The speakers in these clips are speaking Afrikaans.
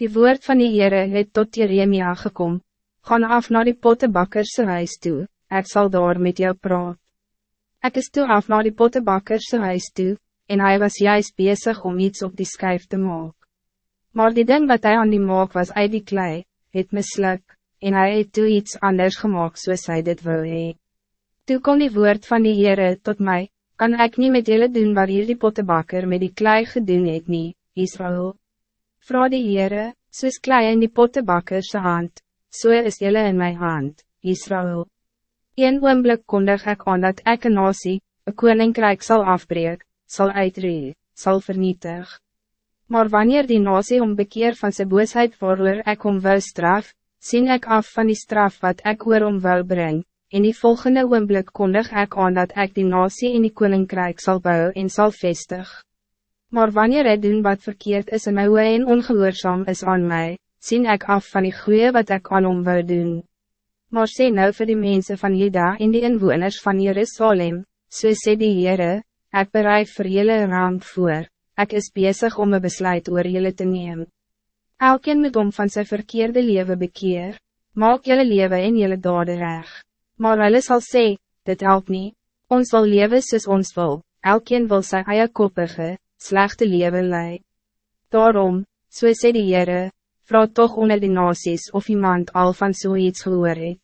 Die woord van die Heere het tot Jeremia gekom, gaan af naar die pottebakkerse huis toe, ek zal daar met jou praat. Ek is toe af naar die pottebakkerse huis toe, en hij was juist bezig om iets op die schijf te maken. Maar die ding wat hij aan die maak was uit die klei, het misluk, en hij het toe iets anders gemaakt zoals hij dit wil hee. Toe kom die woord van die Heere tot mij, kan ik niet met jullie doen waar hier die pottebakker met die klei gedoen het nie, Israël. Vra die Heere, soos klei in die pottebakkerse hand, so is jullie in mijn hand, Israël. Een oomblik kondig ek aan dat ek een nasie, een koninkrijk zal afbreken, zal uitree, zal vernietig. Maar wanneer die nasie om bekeer van zijn boosheid waarover ek om wil straf, sien ik af van die straf wat ik oor om wil breng, in die volgende oomblik kondig ik aan dat ik die nasie in die koninkrijk zal bouwen en zal vestig. Maar wanneer hij doen wat verkeerd is en my en ongehoorzaam is aan mij, sien ik af van die goeie wat ik aan om wil doen. Maar sê nou vir die mensen van Juda en die inwoners van Jerusalem, so sê die Heere, Ik bereid voor jullie ramp voor, ik is bezig om een besluit oor jullie te nemen. Elkeen moet om van zijn verkeerde leven bekeer, maak jullie leven en jullie dade reg. Maar hulle sal sê, dit helpt niet. ons wil leven soos ons wil, elkeen wil sy eie koppige, slechte leven lei. Daarom, so sê die Heere, vraag toch onder die nasies of iemand al van so gehoor het.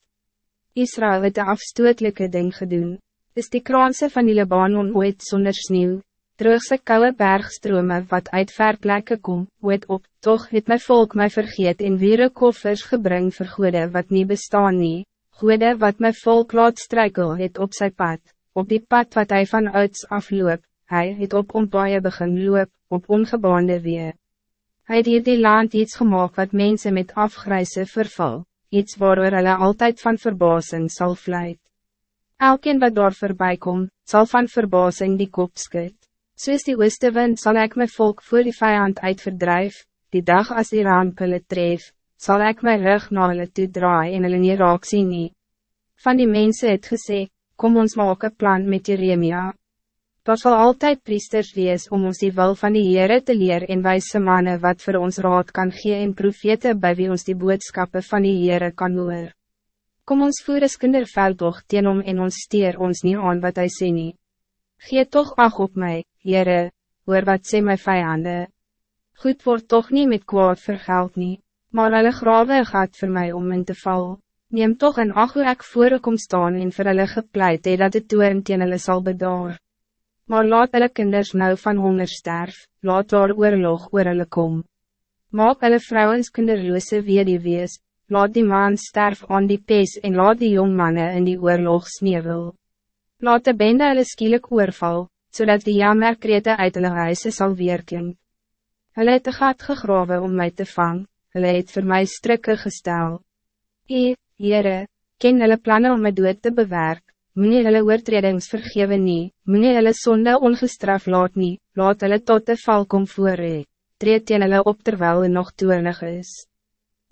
Israël het de afstootelijke ding gedoen is die kraanse van die Libanon ooit zonder sneeuw, droogse koude bergstrome wat uit ver plekke kom, ooit op, toch het my volk my vergeet en weer koffers gebring vir goede wat niet bestaan nie, goede wat my volk laat strijkel het op zijn pad, op die pad wat hij van ouds afloop, hij het op ontbaaie begin loop, op ongebaande weer. Hij het hier die land iets gemaakt wat mensen met afgrijze verval, iets waarover hulle altijd van verbazing zal vlijt. Elkeen wat daar voorbij kom, zal van verbazing die kop skud. Soos die oostewind zal ik mijn volk voor die vijand uitverdrijf, die dag als die ramp hulle tref, zal ik mijn rug na hulle toe draai en hulle nie raak sien nie. Van die mensen het gesê, kom ons maak een plan met Jeremia. Dat zal altijd priesters wees om ons die wil van die Heere te leer en wijze mannen wat voor ons raad kan gee en profete bij wie ons die boodschappen van die Heere kan hoor. Kom ons voer eens kinderveldtocht teen om en ons steer ons niet aan wat hij sê nie. Gee toch ag op mij, Heere, hoor wat sê my vijanden. Goed wordt toch niet met kwaad vergeld nie, maar hulle grawe gaat voor mij om in te val. Neem toch een ag hoe ek voor kom staan en vir hulle gepleit het dat het toeren teen hulle sal bedaar. Maar laat hulle kinders nou van honger sterf, laat daar oorlog oor hulle kom. Maak hulle vrouwens kinderloose die wees, laat die man sterf aan die pes en laat die jong mannen in die oorlog sneeuwel. Laat de bende hulle skielik oorval, zodat die jammerkrete uit hulle huise sal weerklink. Hulle het een gat gegrawe om mij te vang, hulle het vir my strikke gestel. Hé, Heere, ken hulle plannen om my dood te bewerk, Meneer hulle oortredings vergewe nie, meneer hulle sonde ongestraf laat nie, laat hulle tot de val kom voor, treed teen hulle op terwijl hy nog toernig is.